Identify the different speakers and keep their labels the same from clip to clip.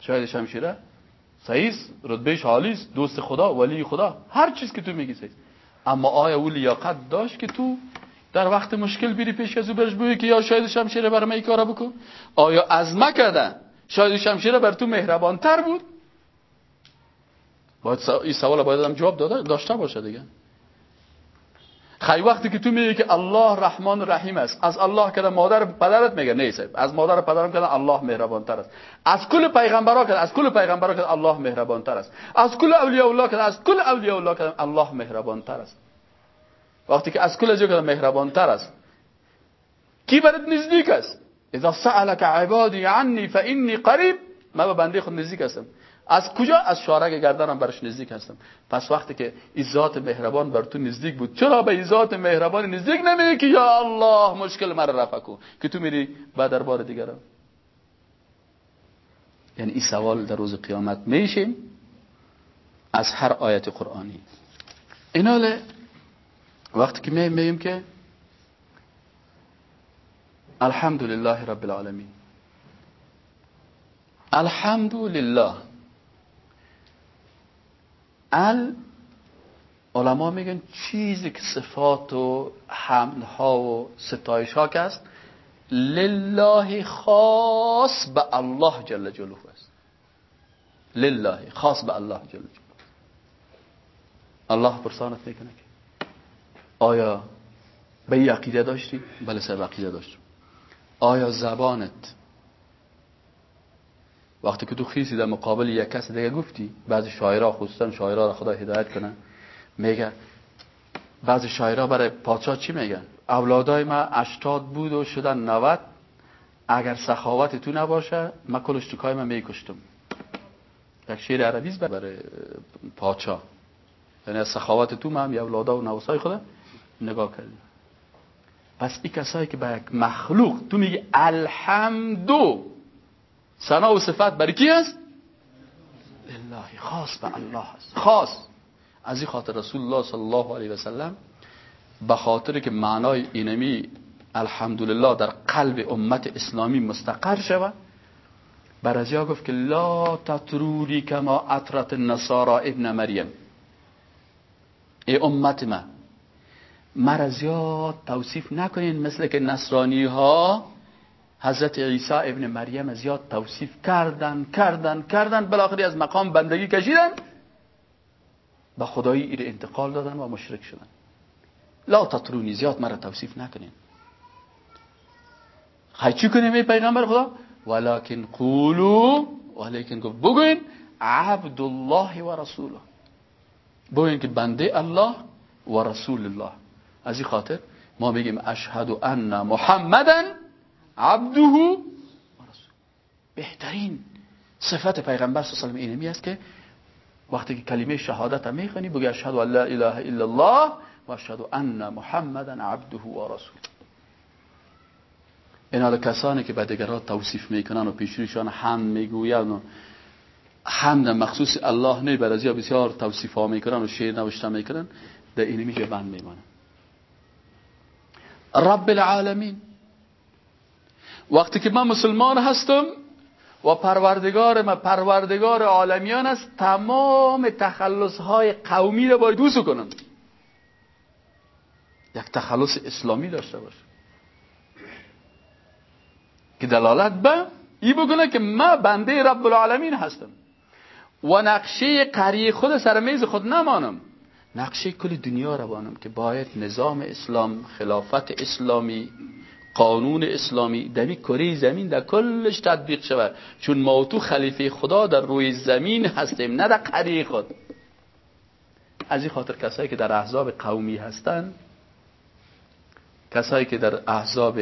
Speaker 1: شاید شمشیره صحیح رتبهش عالی دوست خدا ولی خدا. هر چیز که تو میگی صحیح اما آیا او لیاقت داشت که تو در وقت مشکل بیری پیش از او برش بگی که یا شاید شمشیره برای من کارا بکن؟ آیا از کردن شاید شمشیره بر تو مهربان تر بود؟ باید این سوال باید هم جواب داده داشته باشه دیگه. خیلی وقتی که تو میگی که الله رحمان رحیم است از الله که مادر پدرت میگه نیست. از مادر پدرم که الله مهربان تر است. از کل پیغمبرا که از کل پیغمبرا که الله مهربان تر است. از کل اولیاء الله که از کل اولیاء الله که الله مهربان تر است. وقتی که از کل جو که مهربان تر است. کی برات نزدیک است؟ اذا سألك عبادي عني فاني قریب. ما به بنده خود نزدیک هستم. از کجا؟ از شارک گردنم برش نزدیک هستم. پس وقتی که این ذات مهربان بر تو نزدیک بود چرا به این ذات مهربان نزدیک نمیگی که یا الله مشکل مرا رفع کن؟ که تو میری به دربار دیگرم یعنی این سوال در روز قیامت میشیم از هر آیت قرآنی. ایناله وقتی که میگیم که الحمدلله رب العالمین. الحمدلله. ال علما میگن چیزی که صفات و حمدها و ستایش ها که است لله خاص به الله جل جلاله است. لله خاص به الله جل جلاله. الله پرسانت می‌کنه که آیا به این عقیده داشتی؟ بله سر عقیده داشتم. آیا زبانت وقتی که تو خیسی در مقابل یک کس دیگه گفتی بعضی شاعرها خصوصا شاعرها را خدا هدایت کنن میگن بعضی شاعرها برای پادشاه چی میگن؟ اولادای ما اشتاد بود و شدن 90 اگر سخاوت تو نباشه من کل اشتکای من میکشتم. یک شعر عربی برای پادشاه. یعنی سخاوت تو من یا اولادا و نوسای خدا نگاه کردیم. پس این کسایی که به یک مخلوق تو میگی الحمدو سنا و صفت برای کی هست؟ لله خاص به الله هست. خاص. از این خاطر رسول الله صلی الله علیه و سلم به خاطر که معنای اینمی الحمدلله در قلب امت اسلامی مستقر شود بر از گفت که لا تطروری کما اطرت النصارى ابن مریم. ای امت ما مرزیات توصیف نکنین مثل که نصرانی ها حضرت عیسی ابن مریم زیاد توصیف کردن کردن کردن بالاخره از مقام بندگی کشیدن. به خدایی ایر انتقال دادن و مشرک شدن. لا تطرونی زیاد مرا توصیف نکنین. چی کنیم ای پیغمبر خدا؟ ولکن قولو ولیکن گفت بگوین عبد الله و رسوله. بگوین که بنده الله و رسول الله. از این خاطر ما بگیم اشهد ان محمدن عبده و بهترین صفت پیغمبر صلی الله علیه و است که وقتی که کلمه شهادت هم می‌خونی بگی اشهد ان لا اله الا الله و اشهد ان محمدا عبده و رسول این کسانی که به دیگران توصیف می‌کنن و پیشونشان حمد می‌گوین و حمد مخصوص الله نه بر ازیا بسیار توصیف می‌کنن و شعر نوشته می‌کنن در این میشه بند میمانن. رب العالمین. وقتی که من مسلمان هستم و پروردگار ما پروردگار عالمیان است تمام تخلص های قومی را باید دوست کنم. یک تخلص اسلامی داشته باشه که دلالت به ای بگونه که ما بنده رب العالمین هستم. و نقشه قریه خود سر میز خود نمانم. نقشه کل دنیا را بانم که باید نظام اسلام خلافت اسلامی قانون اسلامی در کره زمین در کلش تطبیق شود. چون ما تو خلیفه خدا در روی زمین هستیم نه در قریه خود. از این خاطر کسایی که در احزاب قومی هستند کسایی که در احزاب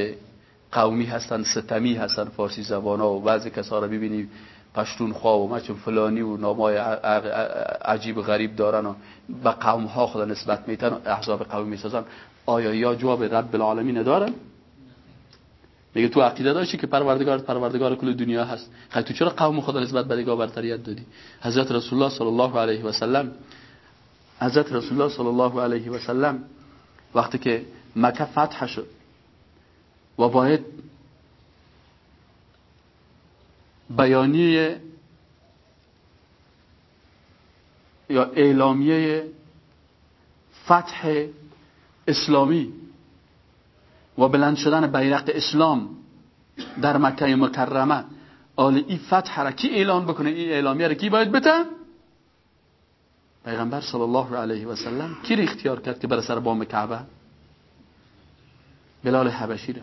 Speaker 1: قومی هستن ستمی هستن فارسی زبان ها و بعضی کسا را ببینی پشتون خواه و مچون فلانی و نامای عجیب غریب دارن و به قوم ها خدا نسبت میتن و احزاب قومی می‌سازن آیا یا جواب رب العالمین دارن؟ میگه تو عقیده داشتی که پروردگار پروردگار کل دنیا هست. خیلی تو چرا قوم خدا نسبت به دیگه برتریت دادی؟ حضرت رسول الله صلی الله علیه و سلم حضرت رسول الله صلی الله علیه و سلم وقتی که مکه فتح شد و باید بیانیه یا اعلامیه فتح اسلامی و بلند شدن بیرق اسلام در مکه مکرمه. آل این فتح را کی اعلان بکنه؟ این اعلامیه را کی باید بته پیغمبر صلی الله علیه و سلم کی اختیار کرد که بر سر بام کعبه؟ بلال حبشی را.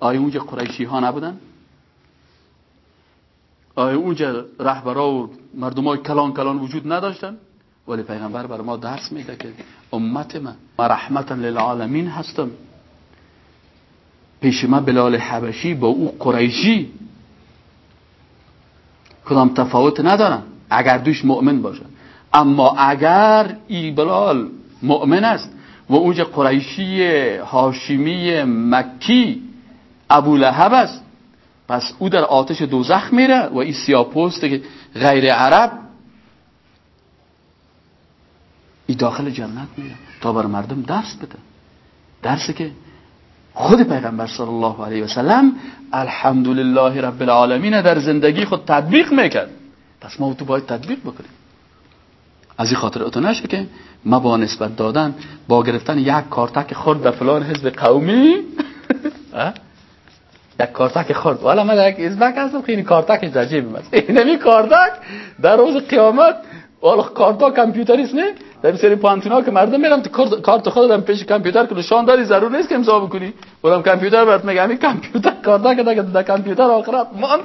Speaker 1: آیا اونجا قریشی ها نبودن؟ آیا اونجا رهبرا و مردمای کلان کلان وجود نداشتن؟ ولی پیغمبر بر ما درس میده که امت من رحمتا للعالمین هستم. پیش ما بلال حبشی با او قریشی. کدام تفاوت ندارن اگر دوش مؤمن باشه. اما اگر ای بلال مؤمن است و اونجا قریشی هاشمی مکی ابو لهب است پس او در آتش دوزخ میره و این سیاپوست که غیر عرب ای داخل جنت میره تا بر مردم درس بده. درسی که خود پیغمبر صلی الله علیه و سلم الحمدلله رب العالمین در زندگی خود تطبیق می‌کرد. پس ما تو باید تطبیق بکنیم. از این خاطر اتو نشه که ما با نسبت دادن با گرفتن یک کارتک خورد در فلان حزب قومی یک کارتک خورد والا من یک ازبک هستم خیلی کارتک ججیب است. اینمی کارتک در روز قیامت والا کارتا کامپیوتریست نه؟ در سری پانتونا که مردم میرم تو کارت خود دارم پیش کامپیوتر که نشان داری ضرور نیست که امضا بکنی؟ برام کامپیوتر برات میگم. همین کامپیوتر کارتا که در کامپیوتر آخرت مان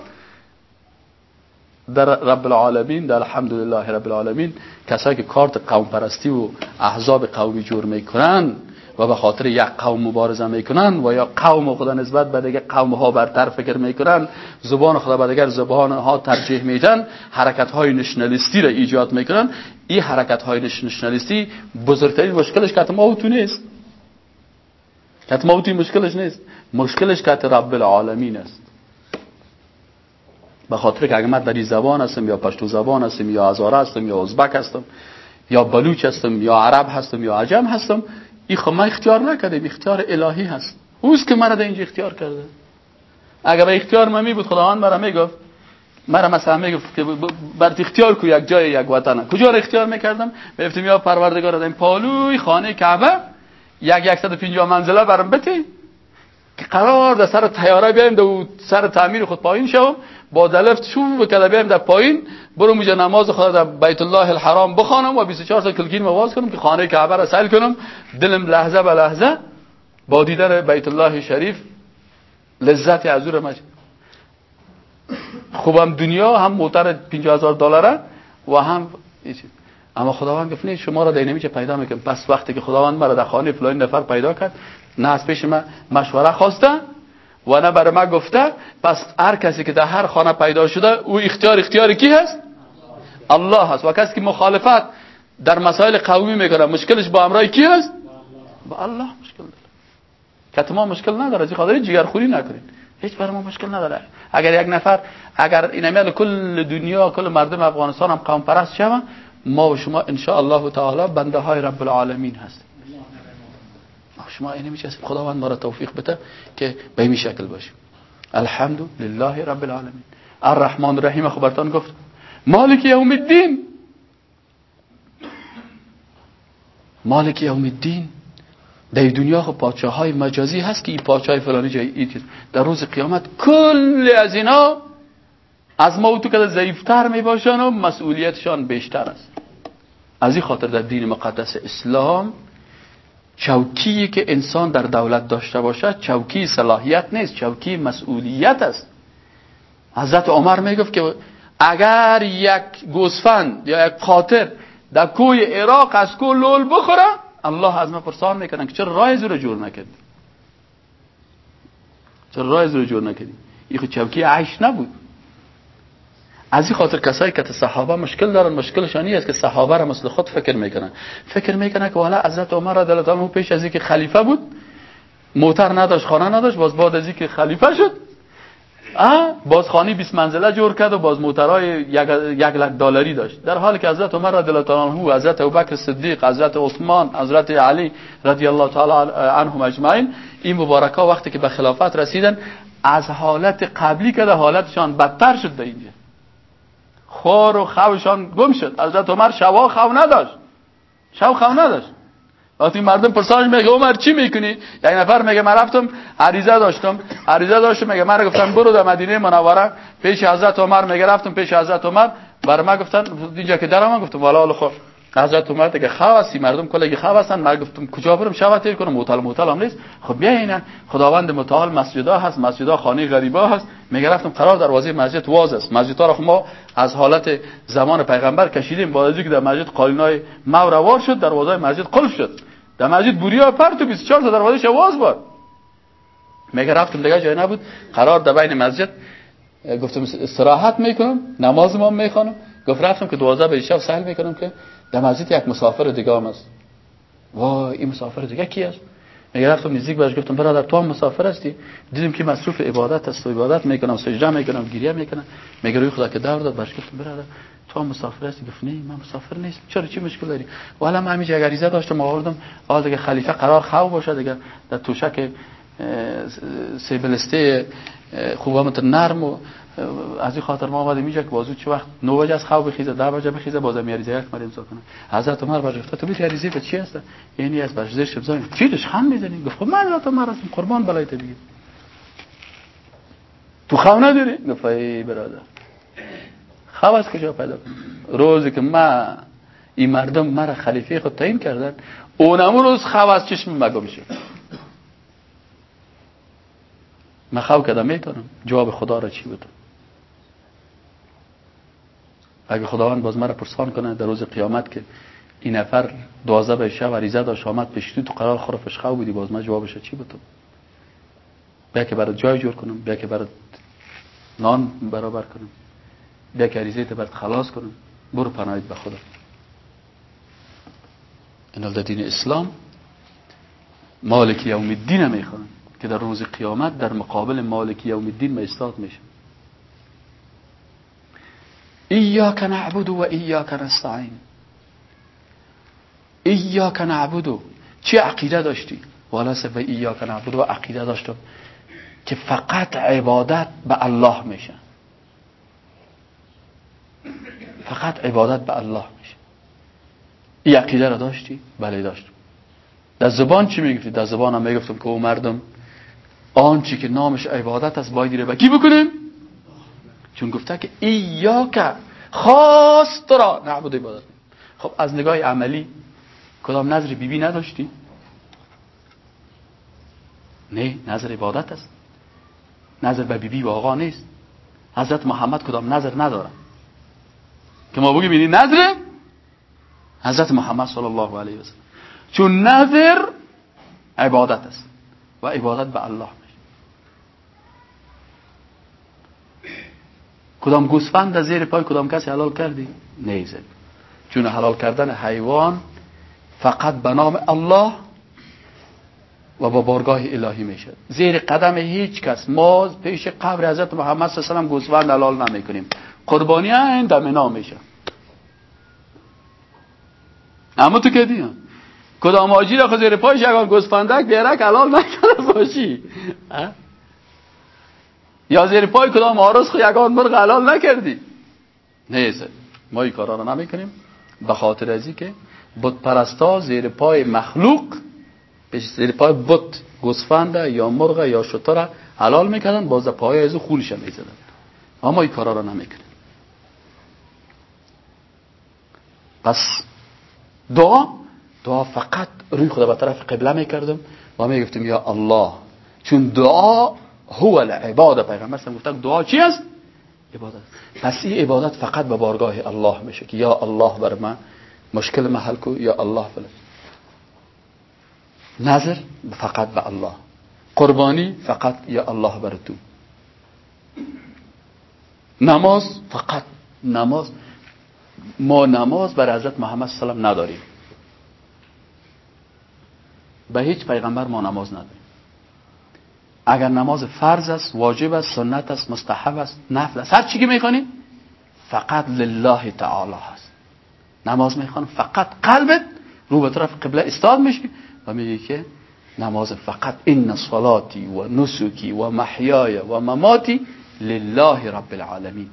Speaker 1: در رب العالمین در الحمدلله رب العالمین کسایی که کارت قوم پرستی و احزاب قومی جور می‌کنن و به خاطر یک قوم مبارزه می‌کنن و یا قوم خدا نسبت به دیگه قوم ها برتر فکر می‌کنن زبان خدا به دیگر زبان ها ترجیح میدن حرکت های نشنالیستی را ایجاد می‌کنن. این حرکت های نشنالیستی بزرگترین مشکلش که ما تو نیست. که ما مشکلش نیست. مشکلش که رب العالمین است. به خاطر که اگر من در زبان هستم یا پشتو زبان هستم یا ازاره هستم یا ازبک هستم یا بلوچ هستم یا عرب هستم یا عجم هستم این خب من اختیار نکردم اختیار الهی هست. اوست که مرا در اینجا اختیار کرده. اگر به اختیار من می بود خداوند مرا می‌گفت مرا مثلا می‌گفت که برات اختیار کو یک جای یک وطن. کجا رو اختیار می‌کردم؟ گفتم یا پروردگار این پالوی خانه کعبه یک 150 منزله برام بتی که قرار در سر تیاره بیایم در سر تعمیر خود پایین شوم. با دلفت شو بکده بیایم در پایین. برو موجه نماز خدا در بیت الله الحرام بخوانم و 24 سال کلگین مواز کنم که خانه کعبه را سیل کنم. دلم لحظه به لحظه با دیدن بیت الله شریف لذت از او مج خوبم دنیا هم موتر 50000 دلاره و هم اما خداوند گفت شما را در نمیشه پیدا می‌کنم. پس وقتی که خداوند مرا در خانه فلان نفر پیدا کرد نه از پیش من مشوره خواسته و نه برای من گفته پس هر کسی که در هر خانه پیدا شده او اختیار اختیار کی هست؟ الله هست. و کسی که مخالفت در مسائل قومی می‌کنه مشکلش با امرای کی هست؟ با الله مشکل داره. که ما مشکل نداره از خاطر جگرخوری نکنین هیچ برای ما مشکل نداره. اگر یک نفر اگر این کل دنیا کل مردم افغانستان هم قوم پرست ما و شما ان الله تعالی بنده های رب العالمین هستیم. شما اینه میشه خداوند ما را توفیق بده که به این شکل باشیم. الحمد لله رب العالمین. الرحمن الرحیم. خبرتان گفت. مالک یوم الدین. مالک یوم الدین. در دنیا خب پادشاه های مجازی هست که این پادشاه فلانی جای در روز قیامت کل از اینا از ما تو که ضعیفتر می باشن و مسئولیتشان بیشتر است. از این خاطر در دین مقدس اسلام چوکی که انسان در دولت داشته باشد چوکی صلاحیت نیست چوکی مسئولیت است. حضرت عمر می‌گفت که اگر یک گوسفند یا یک قاطر در کوی عراق از کو لول بخوره الله از ما پرسان می‌کنن که چرا راه رو جور نکردی؟ چرا راه رو جور نکردی؟ این خود چوکی عیش نبود. از این خاطر کسایی که صحابه مشکل دارن مشکلشانی است که صحابه را مثل خود فکر می‌کنن. فکر می‌کنن که والا حضرت عمر رضی الله عنه پیش از اینکه خلیفه بود موتر نداشت خانه نداشت باز بعد از اینکه خلیفه شد. باز خانی 20 منزله جور کرد و باز موترهای یک, یک لک دلاری داشت. در حالی که حضرت عمر رضی الله عنه حضرت ابوبکر صدیق حضرت عثمان حضرت علی رضی الله تعالی عنهم اجمعین این مبارکا وقتی که به خلافت رسیدن از حالت قبلی که حالتشان بدتر شد اینجا. خور و خوشان گم شد. حضرت عمر شوا خو نداشت. شو خو نداشت. وقتی مردم پرسانش میگه عمر چی می‌کنی؟ یک نفر میگه من رفتم عریضه داشتم. عریضه داشتم میگه من گفتم برو در مدینه منوره. پیش حضرت عمر میگه رفتم پیش حضرت عمر. بر من گفتن اینجا که درم گفتم. والا خب. حضرت عمر دیگه خواسی مردم کلی خو هستن من گفتم کجا برم؟ شب تیر کنم. موتال موتال هم نیست. خب بیا اینا. خداوند متعال مسجدا هست. مسجدا خانه غریبا هست. میگه رفتم قرار دروازه مسجد واز است. مسجد را خب ما از حالت زمان پیغمبر کشیدیم. با که در مسجد قالینای موروار شد. دروازه مسجد قلف شد. در مسجد بوریا پر تو. 24 تا دروازه واز بود میگه رفتم دیگه جای نبود. قرار در بین مسجد گفتم استراحت می‌کنم. نماز ما می‌خوانم. گفت رفتم که 12 به شب سهل می‌کنم که در مسجد یک مسافر دیگه هم است. وای این مسافر دیگه کی است؟ میگه رفتم نزدیک بهش گفتم برادر تو هم مسافر هستی؟ دیدم که مصروف عبادت است و عبادت می‌کنم سجده می‌کنم گریه می‌کنم. میگه روی خدا که دور داد بهش گفتم برادر تو هم مسافر هستی؟ گفت نه من مسافر نیستم. چرا؟ چی مشکل داری؟ والا من همیشه اگر ریزه داشتم آوردم حال دیگه خلیفه قرار خو باشه دیگه. در توشک سیبلسته خوبامت نرم و از این خاطر ما آمدیم اینجا که بازو چه وقت 9 بجه از خواب بخیزه 10 بجه بخیزه بازم میاریزه یک مریم کنه. حضرت عمر بر تو میاریزی به چی هست یعنی از بر زیر شب زنی چی دش خم می‌زنی گفت خب من حضرت عمر هستم قربان بلای تو بگیر تو خو نداری؟ گفت ای برادر. خو از کجا پیدا روزی که ما این مردم مرا خلیفه خود تعیین کردن اونم روز خو از چشم مگم شد من خو کدام می‌تونم. جواب خدا را چی بدم اگه خداوند باز مرا پرسان کنه در روز قیامت که این نفر دوازده به شب عریضه داشت آمد پیش تو قرار خرافش خواه بودی باز من جوابش چی بدم بیا که برات جای جور کنم بیا که برات نان برابر کنم بیا که عریضه برات خلاص کنم. برو پناهید به خدا. این در دین اسلام مالک یوم الدین می‌خوان که در روز قیامت در مقابل مالک یوم الدین میستاد میشه. ایاک نعبد و ایاک نستعین ایاک نعبد. چه عقیده داشتی؟ والا و ایاک نعبد و عقیده داشتم که فقط عبادت به الله میشه. فقط عبادت به الله میشه. این عقیده را داشتی؟ بله داشتم. در زبان چی می‌گفتی؟ در زبانم می‌گفتم که او مردم آنچی که نامش عبادت است باید رو به کی بکنیم؟ چون گفته که ایاک خاص تو را. نعبد عبادت. خب از نگاه عملی کدام نظر بیبی بی نداشتی؟ نه نظر عبادت است. نظر به بیبی بی و آقا نیست. حضرت محمد کدام نظر نداره؟ که ما بگیم بینی نظر حضرت محمد صلی الله علیه و سلم. چون نظر عبادت است و عبادت به الله. کدام گوسفند از زیر پای کدام کسی حلال کردی؟ نیزه چون حلال کردن حیوان فقط به نام الله و با بارگاه الهی میشه. زیر قدم هیچ کس. ما پیش قبر حضرت محمد صلی الله علیه و گوسفند حلال نمی کنیم قربانی این دم میشه. اما تو که دیگه. کدام آجی را زیر پایش اگر گوسفندک بیرک حلال نکنه باشی؟ یا زیر پای کدام آرز خو یگان مرغ حلال نکردی. نیست ما این کارا رو نمی‌کنیم. به خاطر ازی که بت پرستا زیر پای مخلوق زیر پای بت گوسفند یا مرغ یا شتر حلال می‌کردن باز پای ازو خونش می‌زدن. اما این کارا رو نمی‌کنیم. پس دعا دعا فقط روی خدا به طرف قبله می‌کردم و می‌گفتم یا الله چون دعا هو العباده پیغمبر سم گفتن دعا چی است؟ عبادت. پس این عبادت فقط به بارگاه الله میشه که یا الله بر من مشکل محل کو یا الله فلان. نظر فقط به الله. قربانی فقط یا الله بر تو. نماز فقط نماز. ما نماز بر حضرت محمد صلی الله نداریم. به هیچ پیغمبر ما نماز نداریم. اگر نماز فرض است واجب است سنت است مستحب است نفل است. هر چی که می‌خوانی فقط لله تعالی هست. نماز می‌خوان فقط قلبت رو به طرف قبله استاد میشی و میگی که نماز فقط این صلاتی و نسکی و محیای و مماتی لله رب العالمین.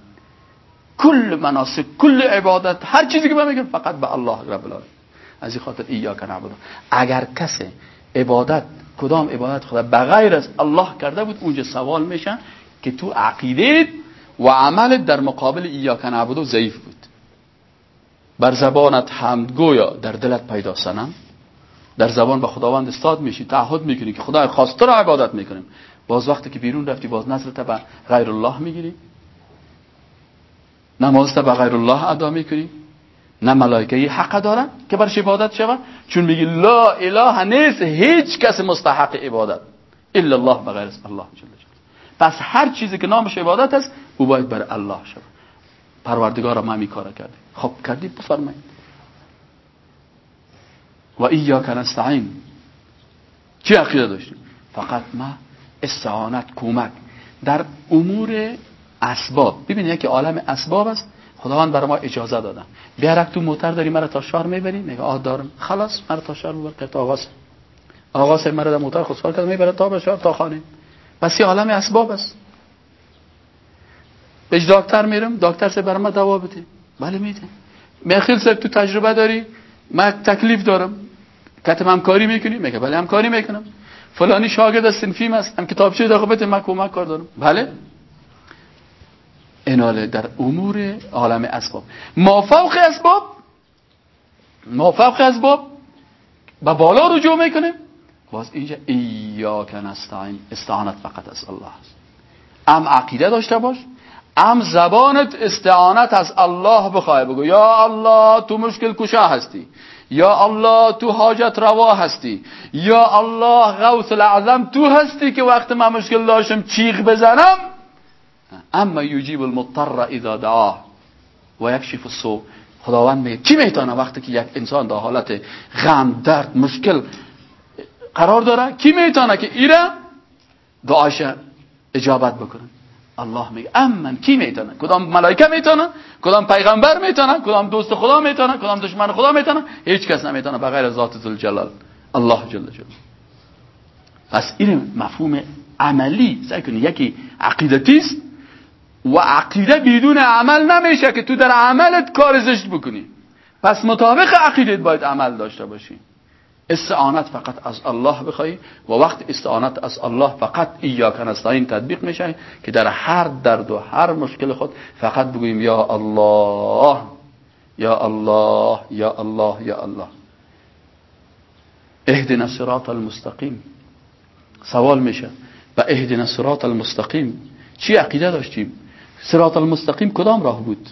Speaker 1: کل مناسک کل عبادت هر چیزی که من فقط به الله رب العالمین. از این خاطر ایاک نعبد. اگر کسی عبادت. کدام عبادت خدا؟ بغیر از الله کرده بود اونجا سوال میشن که تو عقیده و عمل در مقابل ایاک نعبد ضعیف بود. بر زبانت حمد گویا در دلت پیدا سنم. در زبان به خداوند استاد میشی تعهد می‌کنی که خدا خواسته را عبادت می‌کنیم باز وقتی که بیرون رفتی باز نظرت به غیر الله می‌گیری نمازت به غیر الله ادا می‌کنی. نه ملائکه حق دارن که برش عبادت شود چون میگی لا اله نیست هیچ کس مستحق عبادت. الا الله بغیر الله جل پس هر چیزی که نامش عبادت است او باید بر الله شود. پروردگار ما می کار کردی خب کردی؟ بفرمایید و ایاک نستعین. چی عقیده داشتیم فقط ما استعانت کمک. در امور اسباب. ببینید که عالم اسباب است. خداوند برای ما اجازه دادن بیارک تو موتر داری مرا تا شهر می‌بری؟ میگه آه دارم. خلاص مرا تا شهر ببر تا آغاز آغاز مرا در موتر خود سوار کرد. می‌بره تا به شهر تا خانه. پس یه عالم اسباب است. به دکتر میرم. دکتر سه برای ما دوا بده. بله میده. میخیل سر تو تجربه داری. من تکلیف دارم. کتم همکاری می‌کنی؟ میگه بله همکاری می‌کنم. فلانی شاگرد سنفیم است. هم کتابچه داخل بده. من کمک کار دارم. بله؟ اناله در امور عالم اسباب. ما فوق اسباب ما فوق اسباب با بالا رجوع می‌کنه باز اینجا ایاک نستعین استعانت فقط از الله است. ام عقیده داشته باش ام زبانت استعانت از الله بخواه بگو. یا الله تو مشکل کشا هستی. یا الله تو حاجت روا هستی. یا الله غوث العظم تو هستی که وقت من مشکل داشتم چیغ بزنم. اما یجیب المضطر اذا دعاه و یکشف السوء. خداوند میگه کی می‌تونه وقتی که یک انسان در حالت غم درد مشکل قرار داره کی می‌تونه که ایره؟ دعاش اجابت بکنه. الله میگه امن کی می‌تونه؟ کدام ملائکه می‌تونه؟ کدام پیغمبر می‌تونه؟ کدام دوست خدا می‌تونه؟ کدام دشمن خدا می‌تونه؟ هیچ کس نمی‌تونه بغیر ذات ذوالجلال. الله جل جلاله. پس این مفهوم عملی سعی کنی یکی عقیدتی است و عقیده بدون عمل نمیشه که تو در عملت کار زشت بکنی. پس مطابق عقیدت باید عمل داشته باشی. استعانت فقط از الله بخوای و وقت استعانت از الله فقط ایاک نستعین تطبیق میشه که در هر درد و هر مشکل خود فقط بگوییم یا الله یا الله یا الله یا الله. اهدنا الصراط المستقیم. سوال میشه. و اهدنا الصراط المستقیم. چی عقیده داشتیم؟ صراط المستقیم کدام راه بود؟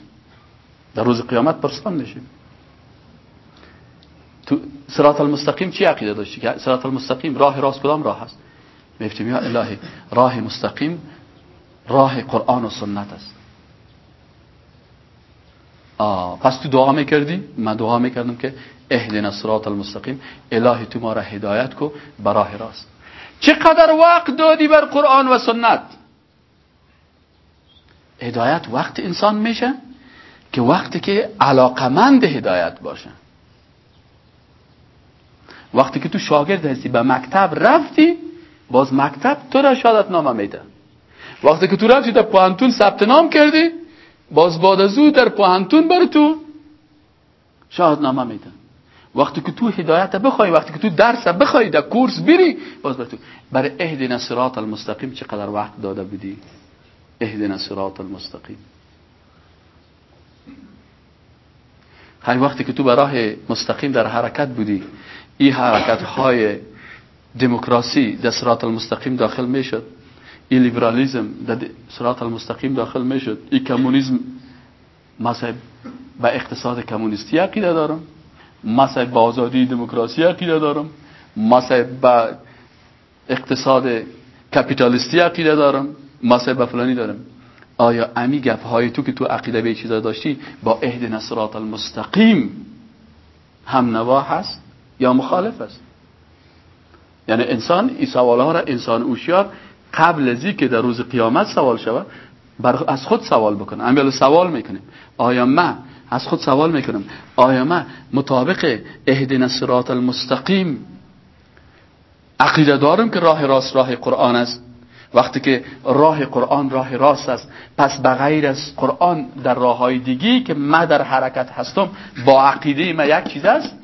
Speaker 1: در روز قیامت پرسان میشه تو صراط المستقیم چی عقیده داشتی؟ که صراط المستقیم راه راست کدام راه هست میفتیم یا الهی راه مستقیم راه قرآن و سنت است. آه پس تو دعا می‌کردی؟ من دعا می‌کردم که اهدنا صراط المستقیم الهی تو ما را هدایت کو براه راست. چقدر وقت دادی بر قرآن و سنت؟ هدایت وقت انسان میشه که وقتی که علاقمند هدایت باشه. وقتی که تو شاگرد هستی به مکتب رفتی باز مکتب تو را شهادت نامه میده. وقتی که تو رفتی در پوهنتون ثبت نام کردی باز بعد از در پوهنتون بر تو شهادت نامه میده. وقتی که تو هدایت بخوای وقتی که تو درس بخوای در کورس بری باز بر تو. برای اهدنا صراط المستقیم چقدر وقت داده بودی؟ اهدنا صراط المستقیم. هر وقتی که تو به راه مستقیم در حرکت بودی این حرکت های دموکراسی در صراط المستقیم داخل می‌شد. این لیبرالیزم در صراط المستقیم داخل می‌شد. این کمونیسم مثلا به اقتصاد کمونیستی عقیده دارم. مثلا به آزادی دموکراسی عقیده دارم. مثلا به اقتصاد کپیتالیستی عقیده دارم. مثلا به فلانی دارم آیا امی گپ های تو که تو عقیده به چیزا داشتی با عهد صراط المستقیم هم نوا هست یا مخالف است؟ یعنی انسان این سوال ها را انسان اوشیار قبل از که در روز قیامت سوال شود بر از خود سوال بکنه. امیال سوال می‌کنیم آیا من از خود سوال می‌کنم؟ آیا من مطابق اهدنا الصراط المستقیم عقیده دارم که راه راست راه قرآن است؟ وقتی که راه قرآن راه راست است پس بغیر از قرآن در راه های دیگی که من در حرکت هستم با عقیده ما یک چیز است؟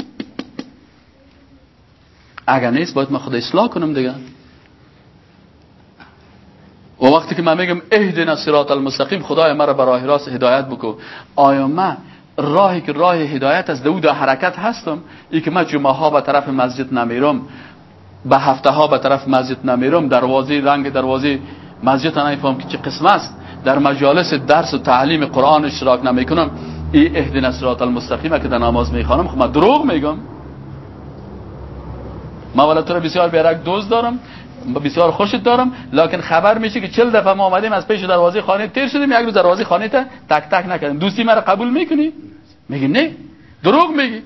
Speaker 1: اگر نیست باید من خود اصلاح کنم دیگه. و وقتی که من میگم اهدنا صراط المستقیم خدای مرا به راه راست هدایت بکو. آیا من راهی که راه هدایت از دو حرکت هستم ای که من جمعه ها به طرف مسجد نمیرم به هفته ها به طرف مسجد نمیرم دروازه رنگ دروازه مسجد نمیفهم که چه قسم است. در مجالس درس و تعلیم قرآن اشتراک نمی‌کنم. ای اهدنا صراط المستقیم که در نماز می‌خوانم. خب من دروغ میگم. ما ولی تو بسیار بیرک دوست دارم بسیار خوشت دارم. لکن خبر میشه که چل دفعه ما آمدیم از پیش دروازه خانه تیر شدیم. یک روز دروازه خانه تا تک تک نکردیم. دوستی مرا قبول می‌کنی؟ میگی نه. دروغ میگی.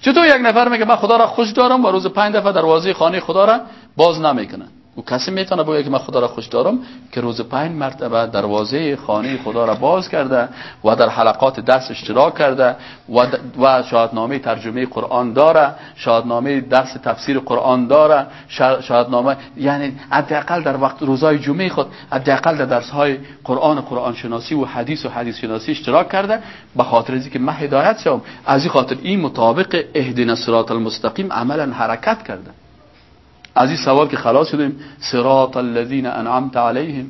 Speaker 1: چطور یک نفر میگه من خدا را خوش دارم و روز پنج دفعه دروازه خانه خدا را باز نمی‌کنه و کسی می‌تونه بگه که من خدا را خوش دارم که روز پنج مرتبه دروازه خانه خدا را باز کرده و در حلقات درس اشتراک کرده و, و شاهدنامه ترجمه قرآن داره شاهدنامه درس تفسیر قرآن داره شاهدنامه یعنی حداقل در وقت روزای جمعه خود حداقل در درس های قرآن قرآن شناسی و حدیث و حدیث شناسی اشتراک کرده به خاطر اینکه که من هدایت شوم. از این خاطر این مطابق اهدنا الصراط المستقیم عملا حرکت کرده. از این سوال که خلاص شدیم صراط الذین أنعمت علیهم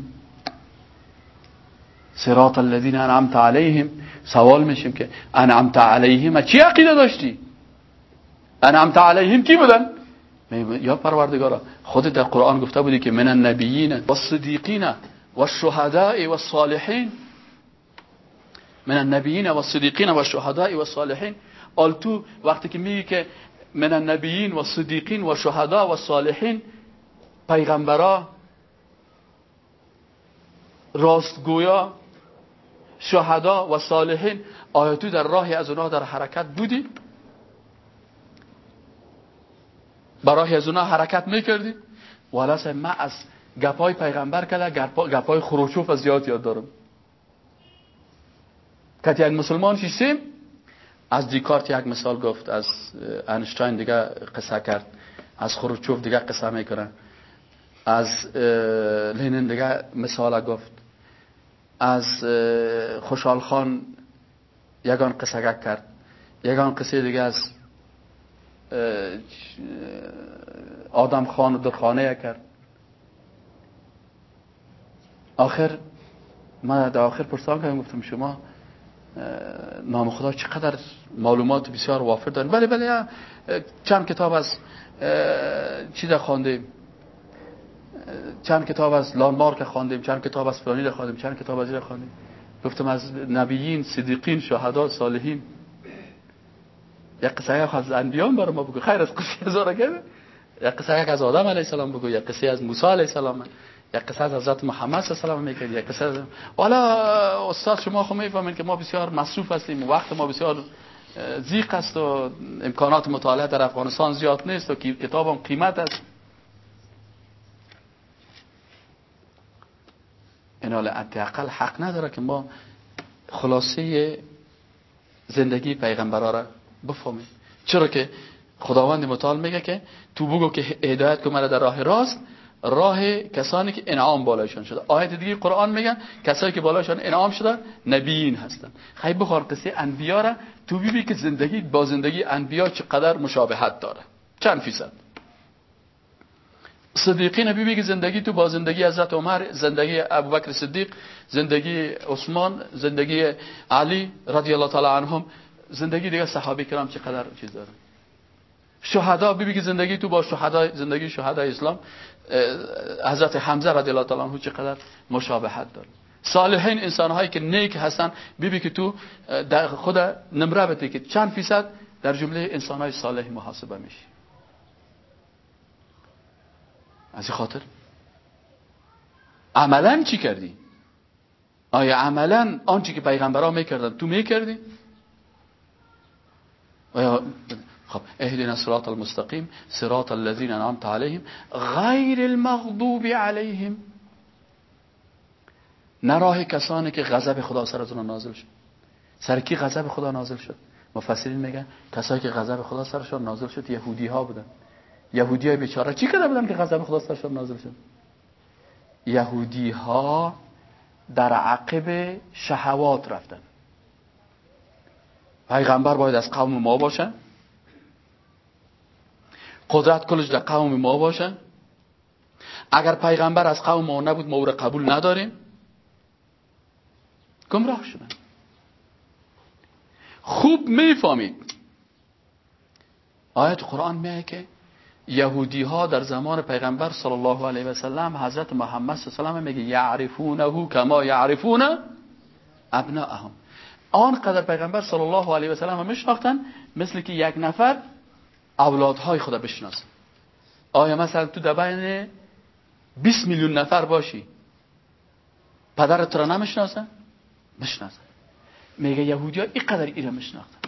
Speaker 1: صراط الذین أنعمت علیهم سوال میشیم که أنعمت علیهم چی عقیده داشتی؟ أنعمت علیهم کی بودن؟ یا پروردگارا خود در قرآن گفته بودی که من النبیین و الصدیقین و الشهداء و الصالحین. من النبیین و الصدیقین و الشهداء و الصالحین. آل تو وقتی که میگی که من النبیین و صدیقین و شهدا و صالحین پیغمبرا راستگویا شهدا و صالحین آیا تو در راهی از اونها در حرکت بودی؟ برای از اونها حرکت می‌کردی؟ والا من از گپای پیغمبر کده گپای خروشوف از زیاد یاد دارم که یک مسلمان چیستیم از دیکارت یک مثال گفت از انشتاین دیگه قصه کرد از خروچوف دیگه قصه می‌کنه. از لینن دیگه مثال گفت. از خوشحال خان یگان قصه کرد. یگان قصه دیگه از آدم خان و درخانه کرد. آخر من در آخر پرسان کردم گفتم شما نام خدا چقدر معلومات بسیار وافر داریم. بله بله چند کتاب از چی خواندیم. چند کتاب از لانمارک خواندیم چند کتاب از فلانی خواندیم چند کتاب از این خواندیم. گفتم از نبیین صدیقین شهدا صالحین. یک قصه از انبیان برای ما بگو. خیر از قصه هزار یک قصه از آدم علیه السلام بگو. یک قصه از موسی علیه السلام. یک قصه از حضرت محمد صلی الله علیه و آله یک قصه از والا استاد شما خو می‌فهمین که ما بسیار مصروف هستیم وقت ما بسیار زیق است و امکانات مطالعه در افغانستان زیاد نیست و کتابم قیمت است. این حال حداقل حق نداره که ما خلاصه زندگی پیغمبرا را بفهمیم. چرا که خداوند متعال میگه که تو بگو که هدایت که مرا در راه راست راه کسانی که انعام بالایشان شده. آیت دیگه قرآن میگن کسایی که بالایشان انعام شده نبیین هستن. خیلی بخوار قصه انبیا را تو ببین که زندگی با زندگی انبیا چقدر مشابهت داره. چند فیصد؟ صدیقین ببین که زندگی تو با زندگی حضرت عمر زندگی ابوبکر صدیق زندگی عثمان زندگی علی رضی الله تعالی عنهم زندگی دیگه صحابه کرام چقدر چیز داره؟ شهدا ببین که زندگی تو با شهدا زندگی شهدا اسلام حضرت حمزه رضی الله تعالی عنه چقدر مشابهت داره. صالحین انسان هایی که نیک هستن بیبی که تو در خود نمره بده که چند فیصد در جمله انسان های صالح محاسبه میشی. از خاطر. عملا چی کردی؟ آیا عملا آنچه که پیغمبران می‌کردن تو می‌کردی؟ آیا خب اهدنا الصراط المستقیم صراط الذين انعمت عليهم غیر المغضوب عليهم نه کسانی که غضب خدا سر از نازل شد. سر کی غضب خدا نازل شد؟ مفسرین میگن کسایی که غضب خدا سرشون نازل شد یهودی ها بودن. یهودی های بیچاره چی کرده بودن که غضب خدا سرشون نازل شد؟ یهودی ها در عقب شهوات رفتن. پیغمبر باید از قوم ما باشن. قدرت کلش در قوم ما باشن. اگر پیغمبر از قوم ما نبود ما او را قبول نداریم. گمراه شدن. خوب می‌فهمید. آیت قرآن میگه که یهودی ها در زمان پیغمبر صلی الله علیه و سلم حضرت محمد صلی الله علیه و میگه یعرفونه کما یعرفون ابناءهم. آنقدر پیغمبر صلی الله علیه و سلم میشناختن مثل که یک نفر اولادهای خدا بشناسه. آیا مثلا تو در بین 20 میلیون نفر باشی؟ پدرت را نمی‌شناسه؟ می‌شناسه میگه یهودی ها اینقدر ایره میشناختن.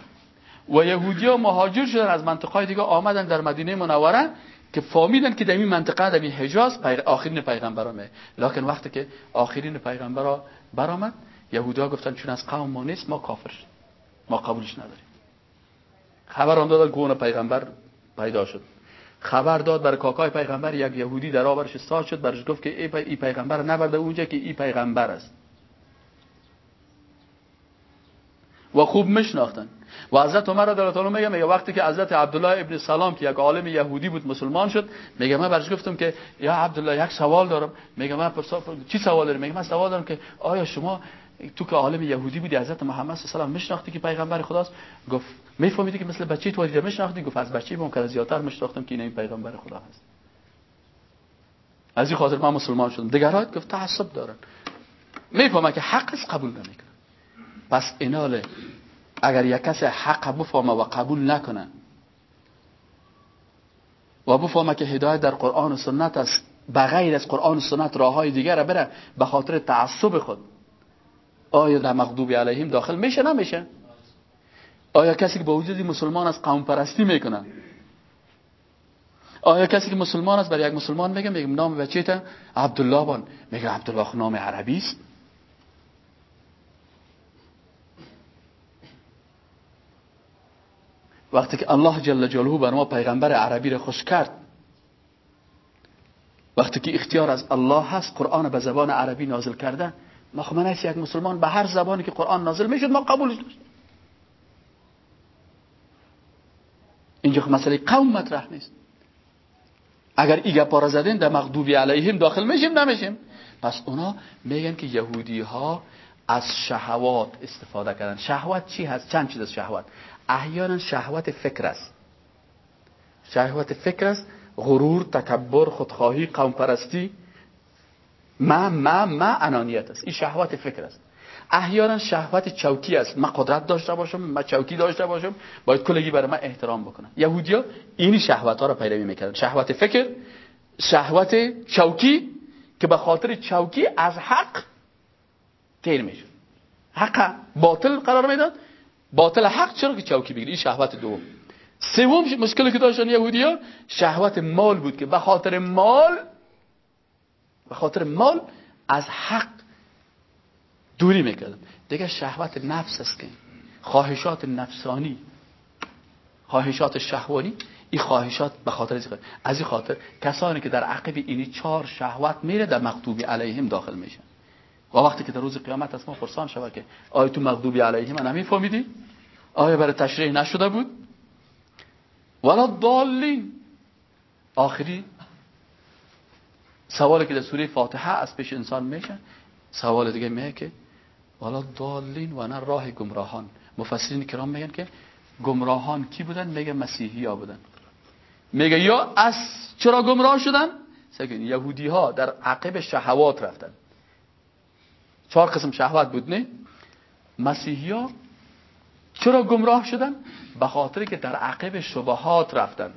Speaker 1: و یهودی ها مهاجر شدن از منطقه دیگه آمدن در مدینه منوره که فهمیدن که در این منطقه در این حجاز. آخرین پیغمبرامه لکن وقتی که آخرین پیغمبرا برآمد یهودی ها گفتن چون از قوم ما نیست ما کافر ما قبولش نداریم. خبر آن داد گونه پیغمبر پیدا شد. خبر داد بر کاکای پیغمبر یک یهودی در آبرش استاد شد برش گفت که ای پیغمبر نبرده اونجا که ای پیغمبر است. و خوب میشناختن. و حضرت عمر الله عنه میگه میگه وقتی که حضرت عبدالله ابن سلام که یک عالم یهودی بود مسلمان شد میگه من برش گفتم که یا عبدالله یک سوال دارم. میگه من چی سوال دارم میگه من سوال دارم که آیا شما تو که عالم یهودی بودی حضرت محمد صلی الله علیه و میشناختی که پیغمبر خداست؟ گفت میفهمیدی که مثل بچه تو دیگه میشناختی؟ گفت از بچه ممکن زیادتر میشناختم که این پیغمبر خدا هست. از این خاطر من مسلمان شدم. دیگرات گفت تعصب دارن. می‌فهمه که حق قبول نمی‌کنه پس ایناله اگر یک کس حق بفهمه و قبول نکنه و بفهمه که هدایت در قرآن و سنت است بغیر از قرآن و سنت راه های دیگر را بره به خاطر تعصب خود. آیا در مغضوب علیهم داخل میشه؟ نمیشه. آیا کسی که با وجود مسلمان از قوم پرستی می‌کنه؟ آیا کسی که مسلمان است برای یک مسلمان میگه؟ میگه نام بچه تا عبدالله بان. میگه عبدالله نام عربی است. وقتی که الله جل جلاله بر ما پیغمبر عربی را خوش کرد وقتی که اختیار از الله هست قرآن به زبان عربی نازل کرده ما خب من یک مسلمان به هر زبانی که قرآن نازل می‌شد ما قبولش داشت اینجا خب مسئله قوم مطرح نیست. اگر ایگا پارا زدین در مغضوبی علیهم داخل میشیم نمیشیم. پس اونا میگن که یهودی ها از شهوات استفاده کردن. شهوت چی هست؟ چند چیز از شهوت؟ احیانا شهوت فکر است. شهوت فکر است غرور تکبر خودخواهی قوم پرستی ما ما ما انانیت است. این شهوت فکر است. احیانا شهوت چوکی است. من قدرت داشته باشم من چوکی داشته باشم باید کلگی برای من احترام بکنم یهودیا این شهوت ها را پیروی می‌کردن. شهوت فکر شهوت چوکی که به خاطر چوکی از حق تیر میشه حق باطل قرار می‌داد. باطل حق چرا که چوکی بگیری؟ این شهوت دوم. سوم مشکلی که داشتن یهودیا شهوت مال بود که به خاطر مال به خاطر مال از حق دوری می‌کردن دیگه شهوت نفس است که خواهشات نفسانی خواهشات شهوانی این خواهشات به خاطر از این خاطر کسانی که در عقب اینی چهار شهوت میره در مغضوب علیهم داخل میشن و وقتی که در روز قیامت از ما پرسان شود که آیا تو علیهم من نمیفهمیدی آیا برای تشریح نشده بود؟ ولا ضالین. آخری سوالی که در سوره فاتحه از پیش انسان میشه سوال دیگه میگه که والا دالین و نه راه گمراهان. مفسرین کرام میگن که گمراهان کی بودن؟ میگه مسیحی ها بودن. میگه یا از چرا گمراه شدن؟ سگن یهودی ها در عقب شهوات رفتن. چهار قسم شهوات بود نه؟ مسیحی ها چرا گمراه شدن؟ به خاطر که در عقب شبهات رفتن.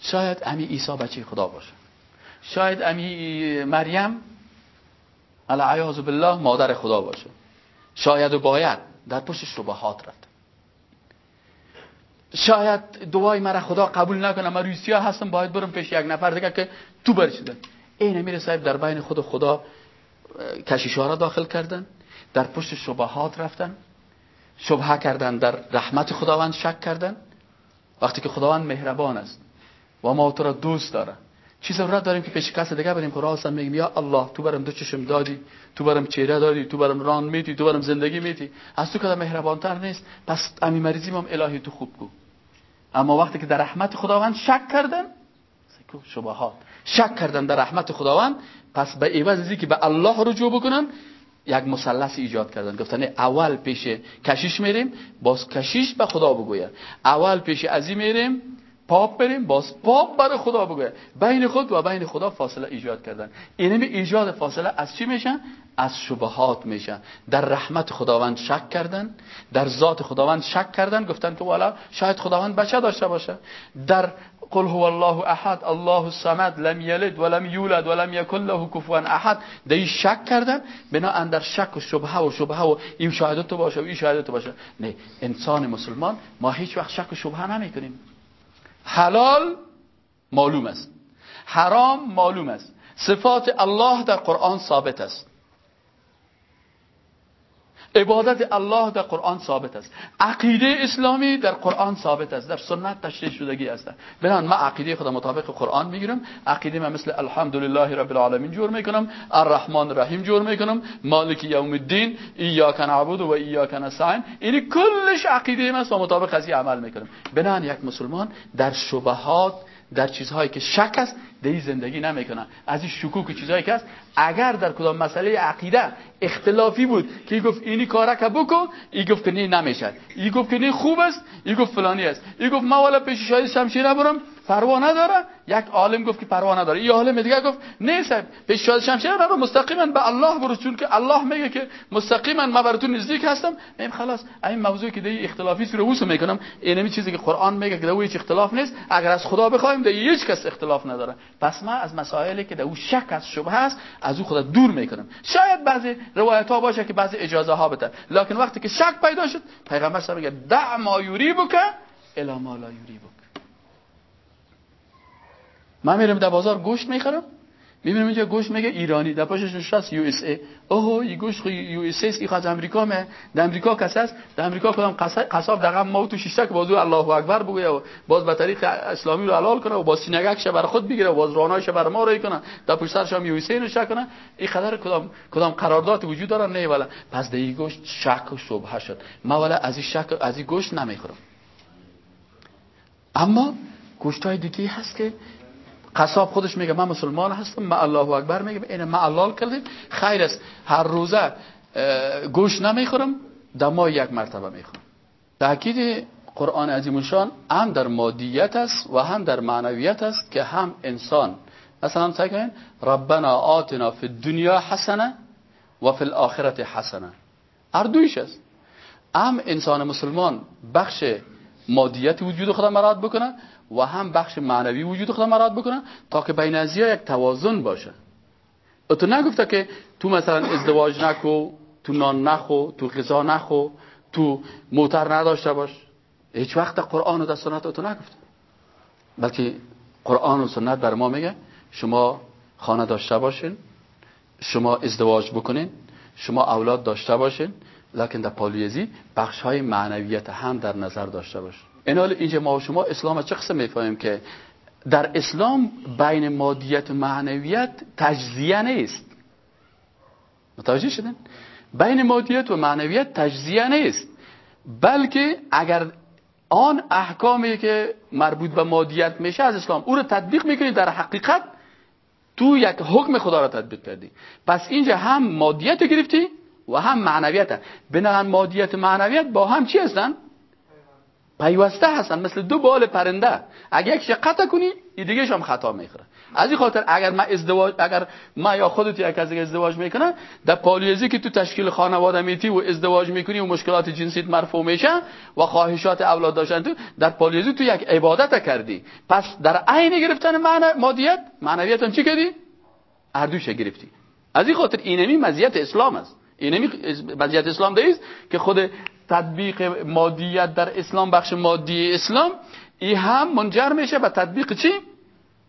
Speaker 1: شاید امی عیسی بچه خدا باشه. شاید امی مریم عیاذ بالله مادر خدا باشه. شاید و باید در پشت شبهات رفت. شاید دعای مرا خدا قبول نکنه من روسیا هستم باید برم پیش یک نفر دیگه که تو برسیدن این میره صاحب در بین خود خدا کشیشا داخل کردن در پشت شبهات رفتن شبهه کردن در رحمت خداوند شک کردن. وقتی که خداوند مهربان است. و ما تو را دوست داره چی ضرورت داریم که پیش کس دیگه بریم که راست میگیم یا الله تو برم دو چشم دادی تو برم چهره دادی تو برم ران میتی تو برم زندگی میتی از تو که مهربانتر نیست پس امی مریضی هم الهی تو خوب گو اما وقتی که در رحمت خداوند شک کردن شبهات شک کردن در رحمت خداوند پس به عوض از که به الله رجوع بکنن یک مثلث ایجاد کردن گفتن اول پیش کشیش میریم باز کشیش به خدا بگوید اول پیش ازی میریم پاپ بریم باز پاپ برای خدا بگوید بین خود و بین خدا فاصله ایجاد کردن. اینمی ایجاد فاصله از چی میشن؟ از شبهات میشن. در رحمت خداوند شک کردن در ذات خداوند شک کردن. گفتن که والا شاید خداوند بچه داشته باشه. در قل هو الله احد الله الصمد لم یلد ولم یولد ولم یکن له کفوا احد. دی شک کردن بنا در شک و شبهه و شبهه و این تو باشه و این تو باشه. نه انسان مسلمان ما هیچ وقت شک و شبهه نمی کنیم حلال معلوم است. حرام معلوم است. صفات الله در قرآن ثابت است. عبادت الله در قرآن ثابت است. عقیده اسلامی در قرآن ثابت است. در سنت تشریح شدگی است. بنان من عقیده خدا مطابق قرآن می‌گیرم. عقیده من مثل الحمدلله رب العالمین جور می‌کنم. الرحمن الرحیم جور می‌کنم. مالک یوم الدین ایاک نعبد و ایاک نستعین. این کلش عقیده من و مطابق از عمل می‌کنم. بنان یک مسلمان در شبهات در چیزهایی که شک است دی زندگی نمی‌کنن از این شکوک چیزهایی که هست اگر در کدام مسئله عقیده اختلافی بود که ای گفت اینی کارا که بکن ای گفت که نی نمیشه ای گفت که نی خوب است ای گفت فلانی است. ای گفت ما والا پیش شاید شمشیر برم پروا نداره. یک عالم گفت که پروا نداره. یه عالم دیگه گفت نه صاحب پیش شاید شمشیر رو مستقیما به الله برو چون که الله میگه که مستقیما ما براتون نزدیک هستم. میم خلاص این موضوعی که دی اختلافی سر رو می‌کنم اینمی چیزی که قرآن میگه که دو هیچ اختلاف نیست. اگر از خدا بخوایم دی هیچ کس اختلاف نداره. پس ما از مسائلی که او شک از شبهه است از او خدا دور می‌کنم. شاید بعضی روایت ها باشه که بعضی اجازه ها بده. لکن وقتی که شک پیدا شد پیغمبر صلی میگه دع ما یریبک الا ما لا یریبک. من میرم در بازار گوشت می‌خرم. می‌بینیم اینجا گوشت میگه ایرانی. در پاشش نشست یو اس ای. اوه این گوشت یو اس ای از امریکا مه. در امریکا کس است در امریکا کدام قصاب دقیقا ما تو شیشته که بازو الله اکبر بگویه و باز به طریق اسلامی رو حلال کنه و باز سینگکش بر خود بگیره و باز رانایش بر ما رو کنه. در پشت سرش هم یو اس ای نشه کنه. این خبر کدام کدام قرارداد وجود داره؟ نه ولی. پس در گوشت شک و شبهه شد. ما از این شک از این گوشت نمی‌خورم. اما گوشت های دیگه هست که قصاب خودش میگه من مسلمان هستم ما الله اکبر میگه. این ما الله کردیم خیر است. هر روزه گوش نمی‌خورم دما یک مرتبه می‌خورم. تاکید قرآن عظیم هم در مادیت است و هم در معنویت است که هم انسان. مثلا سعی ربنا آتنا فی الدنیا حسنه و فی الاخرت حسنه. اردویش است. هم انسان مسلمان بخش مادیت وجود خدا مراد بکنه و هم بخش معنوی وجود خدا مراد بکنن تا که بین از یک توازن باشه. تو نگفته که تو مثلا ازدواج نکو تو نان نخو تو غذا نخو تو موتر نداشته باش. هیچ وقت قرآن و در سنت تو نگفته. بلکه قرآن و سنت بر ما میگه شما خانه داشته باشین شما ازدواج بکنین شما اولاد داشته باشین لکن در پالیزی بخش های معنویت هم در نظر داشته باشین این حال اینجا ما و شما اسلام چه قسم می‌فهمیم که در اسلام بین مادیت و معنویت تجزیه نیست متوجه شدن؟ بین مادیت و معنویت تجزیه نیست بلکه اگر آن احکامی که مربوط به مادیت میشه از اسلام او رو تطبیق می‌کنی در حقیقت تو یک حکم خدا را تطبیق کردی پس اینجا هم مادیت گرفتی و هم معنویت بنابراین مادیت و معنویت با هم چی هستن؟ پیوسته هستن مثل دو بال پرنده. اگه یک قطع کنی این دیگه هم خطا می‌خوره. از این خاطر اگر ما ازدواج اگر ما یا خودت یک از ازدواج می‌کنه در پالیزی که تو تشکیل خانواده میتی و ازدواج می‌کنی و مشکلات جنسیت مرفوع میشه و خواهشات اولاد داشتن تو در پالیزی تو یک عبادت کردی. پس در عین گرفتن معنی مادیت معنویت هم چی کردی؟ اردوش گرفتی. از این خاطر اینمی مزیت اسلام است. اینمی مزیت اسلام است که خود تطبیق مادیت در اسلام بخش مادی اسلام این هم منجر میشه به تطبیق چی؟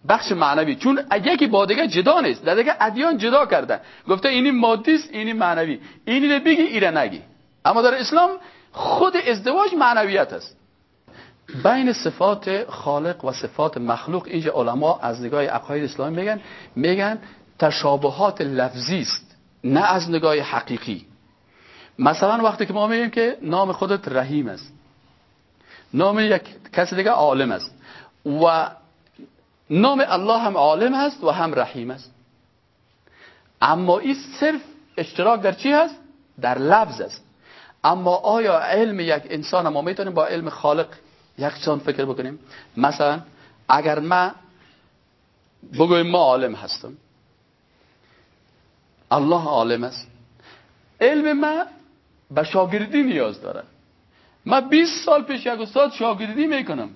Speaker 1: بخش معنوی. چون یکی با دیگه جدا نیست در دیگه ادیان جدا کرده. گفته اینی مادی است اینی معنوی. اینی رو بگی ایره نگی. اما در اسلام خود ازدواج معنویت است. بین صفات خالق و صفات مخلوق اینجا علما از نگاه عقاید اسلامی میگن میگن تشابهات لفظی است نه از نگاه حقیقی. مثلا وقتی که ما میگیم که نام خودت رحیم است. نام یک کسی دیگه عالم است. و نام الله هم عالم است و هم رحیم است. اما این صرف اشتراک در چی هست؟ در لفظ است. اما آیا علم یک انسان ما می‌تونیم با علم خالق یکسان فکر بکنیم. مثلا اگر ما بگویم ما عالم هستم. الله عالم است. علم ما به شاگردی نیاز داره من 20 سال پیش یک استاد شاگردی می‌کنم.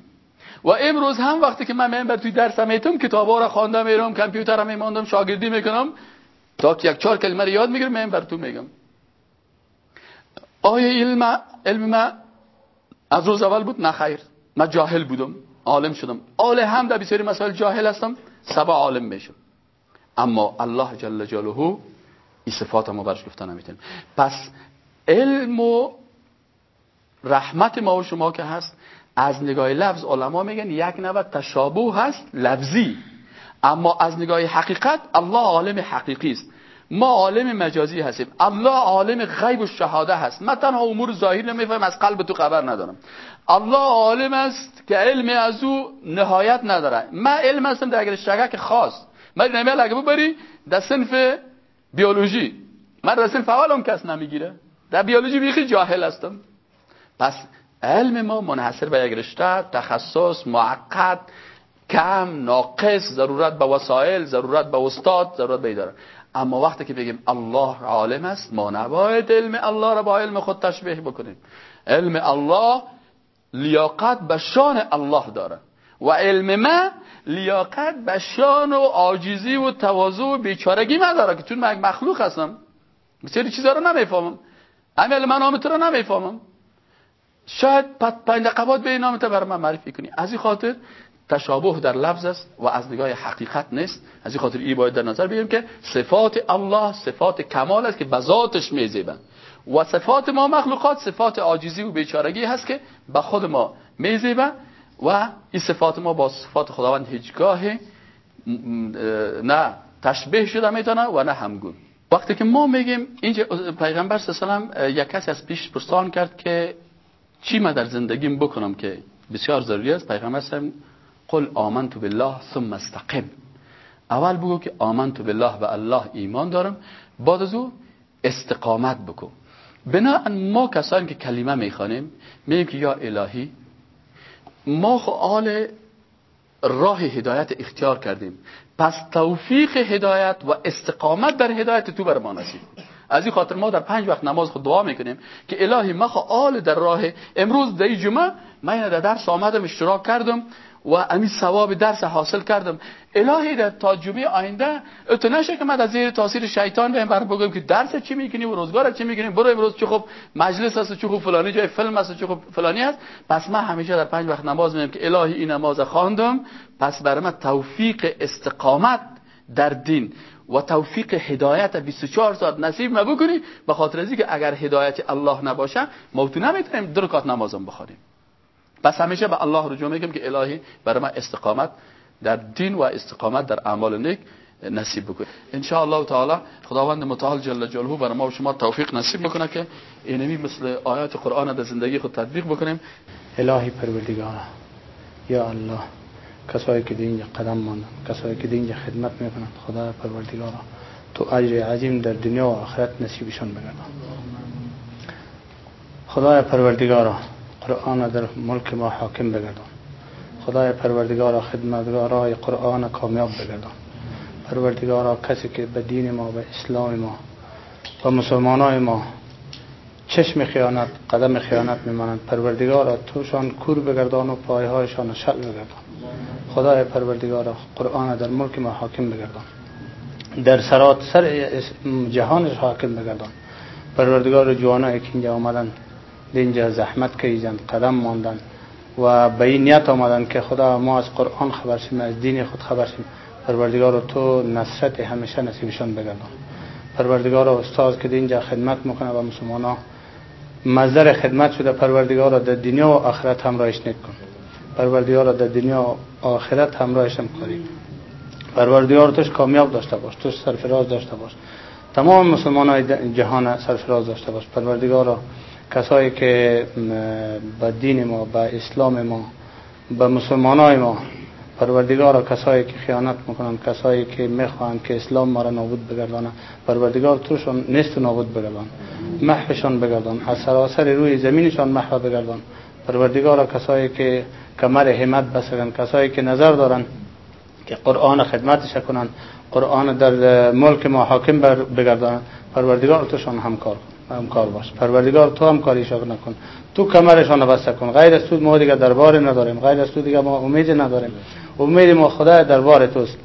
Speaker 1: و امروز هم وقتی که من بر توی درس میتم کتابا را خواندم میرم کامپیوتر هم میماندم شاگردی می‌کنم تا که یک چهار کلمه رو یاد می‌گیرم من بر تو میگم. آیا علم علم ما از روز اول بود؟ نه خیر. من جاهل بودم عالم شدم. آل هم در بسیاری مسائل جاهل هستم سبا عالم میشم. اما الله جل جلاله این صفات ما برش گفتن نمی‌تونیم پس علم و رحمت ما و شما که هست از نگاه لفظ علما میگن یک نوع تشابه هست لفظی. اما از نگاه حقیقت الله عالم حقیقی است. ما عالم مجازی هستیم. الله عالم غیب و شهاده هست. من تنها امور ظاهر نمیفهم از قلب تو خبر ندارم. الله عالم است که علم از او نهایت نداره. من علم هستم در اگر شگک خاص. من نمیال اگه ببری در صنف بیولوژی. من در صنف کس نمی‌گیره. در بیولوژی بیخی جاهل هستم. پس علم ما منحصر به یک رشته تخصص معقد کم ناقص ضرورت به وسایل ضرورت به استاد ضرورت به اداره. اما وقتی که بگیم الله عالم است ما نباید علم الله را با علم خود تشبیه بکنیم. علم الله لیاقت به شان الله داره. و علم ما لیاقت به شان و عاجزی و تواضع و بیچارگی ما داره که چون من مخلوق هستم بسیاری چیزا رو نمی‌فهمم. عمل نام تو رو نمی‌فهمم. شاید پنج لقبات به نام تو برای من معرفی کنی. از این خاطر تشابه در لفظ است و از نگاه حقیقت نیست. از این خاطر ای باید در نظر بگیریم که صفات الله صفات کمال است که به ذاتش میزیبن. و صفات ما مخلوقات صفات عاجزی و بیچارگی هست که به خود ما میزیبن و این صفات ما با صفات خداوند هیچگاه نه تشبیه شده می‌تونه و نه همگون. وقتی که ما میگیم اینجا پیغمبر صلی الله علیه یک کسی از پیش پرسان کرد که چی من در زندگیم بکنم که بسیار ضروری است؟ پیغمبر صلی قل آمنت بالله ثم استقم. اول بگو که آمنت بالله و الله ایمان دارم. بعد از او استقامت بکن. بنا ما کسانی که کلمه می‌خوانیم میگیم که یا الهی ما آل راه هدایت اختیار کردیم. پس توفیق هدایت و استقامت در هدایت تو بر ما نصیب از این خاطر ما در پنج وقت نماز خود دعا می‌کنیم که الهی ما آل در راه امروز در جمعه من در درس آمدم اشتراک کردم. و امی ثواب درس حاصل کردم. الهی در تا جمعه آینده اتو نشه که من از زیر تاثیر شیطان بهم بر بگم که درس چی می‌کنی و روزگار چی می‌کنی برو امروز چه خوب مجلس هست چه خوب فلانی جای فیلم هست چه خوب فلانی هست. پس من همیشه در پنج وقت نماز میگم که الهی این نماز خواندم. پس برای من توفیق استقامت در دین و توفیق هدایت 24 ساعت نصیب ما بکنی به خاطر از که اگر هدایت الله نباشه ما تو نمی‌تونیم دو رکعت نمازم بخوریم پس همیشه به الله رجوع میگم که الهی برای من استقامت در دین و استقامت در اعمال نیک نصیب بکنه. ان شاء الله تعالی خداوند متعال جل جلاله برای ما و شما توفیق نصیب بکنه که اینمی مثل آیات قرآن در زندگی خود تطبیق بکنیم.
Speaker 2: الهی پروردگار یا الله کسایی که اینجا قدم ماندن کسایی که اینجا خدمت می‌کنن خدا پروردگار تو اجر عظیم در دنیا و آخرت نصیبشان بگردان. خدای پروردگار قرآن در ملک ما حاکم بگردان. خدای پروردگار خدمتگارای قرآن کامیاب بگردان. پروردگارا کسی که به دین ما به اسلام ما و مسلمانای ما چشم خیانت قدم خیانت میمانند پروردگارا توشان کور بگردان و پایهایشان شل بگردان. خدای پروردگارا قرآن در ملک ما حاکم بگردان. در سرات سر جهانش حاکم بگردان. پروردگار جوانایی که اینجا آمدن اینجا زحمت کردند قدم ماندن و به این نیت آمدن که خدا ما از قرآن خبر شیم از دین خود خبر شیم. پروردگار تو نصرت همیشه نصیبشان بگردان. پروردگار استاد که اینجا خدمت می‌کنه و مسلمان ها مزدر خدمت شده. پروردگار در دنیا و آخرت هم رایش کن. پروردگار در دنیا آخرت همراهش هم کاری. پروردگار توش کامیاب داشته باش توش سرفراز داشته باش. تمام مسلمان های جهان سرفراز داشته باش. پروردگار کسایی که به دین ما به اسلام ما به مسلمان های ما پروردگار کسایی که خیانت می‌کنن کسایی که می‌خواهند که اسلام ما را نابود بگردانه پروردگار توشون نیست نابود بگردان. محوشان بگردان. از سراسر روی زمینشان محو بگردان. پروردگار کسایی که کمر همت بسرن کسایی که نظر دارن که قرآن خدمتش کنن قرآن در ملک ما حاکم بگردان پروردگار توشان همکار همکار باش. پروردگار تو هم کاریشان نکن. تو کمرشان بسته کن. غیر از تو ما دیگه دربار نداریم. غیر از تو دیگه ما امید نداریم. امید ما خدا دربار توست.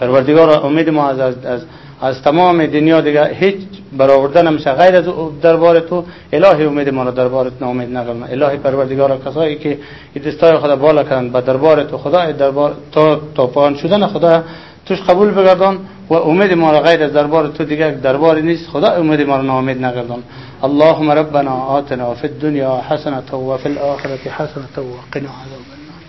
Speaker 2: پروردگار امید ما از, از, از, از تمام دنیا دیگه هیچ برآورده نمیشه. غیر از دربار تو الهی امید ما را دربارت ناامید نگرن الهی پروردگار کسایی که دستای خدا بالا کردن به دربار تو خدا دربار تو تو پان شدن خدا توش قبول بگردان و امید ما را غیر از دربار تو دیگه درباری نیست. خدا امید ما را ناامید نگردان. اللهم ربنا آتنا فی الدنیا حسنة و فی الآخرة حسنة و قنا عذاب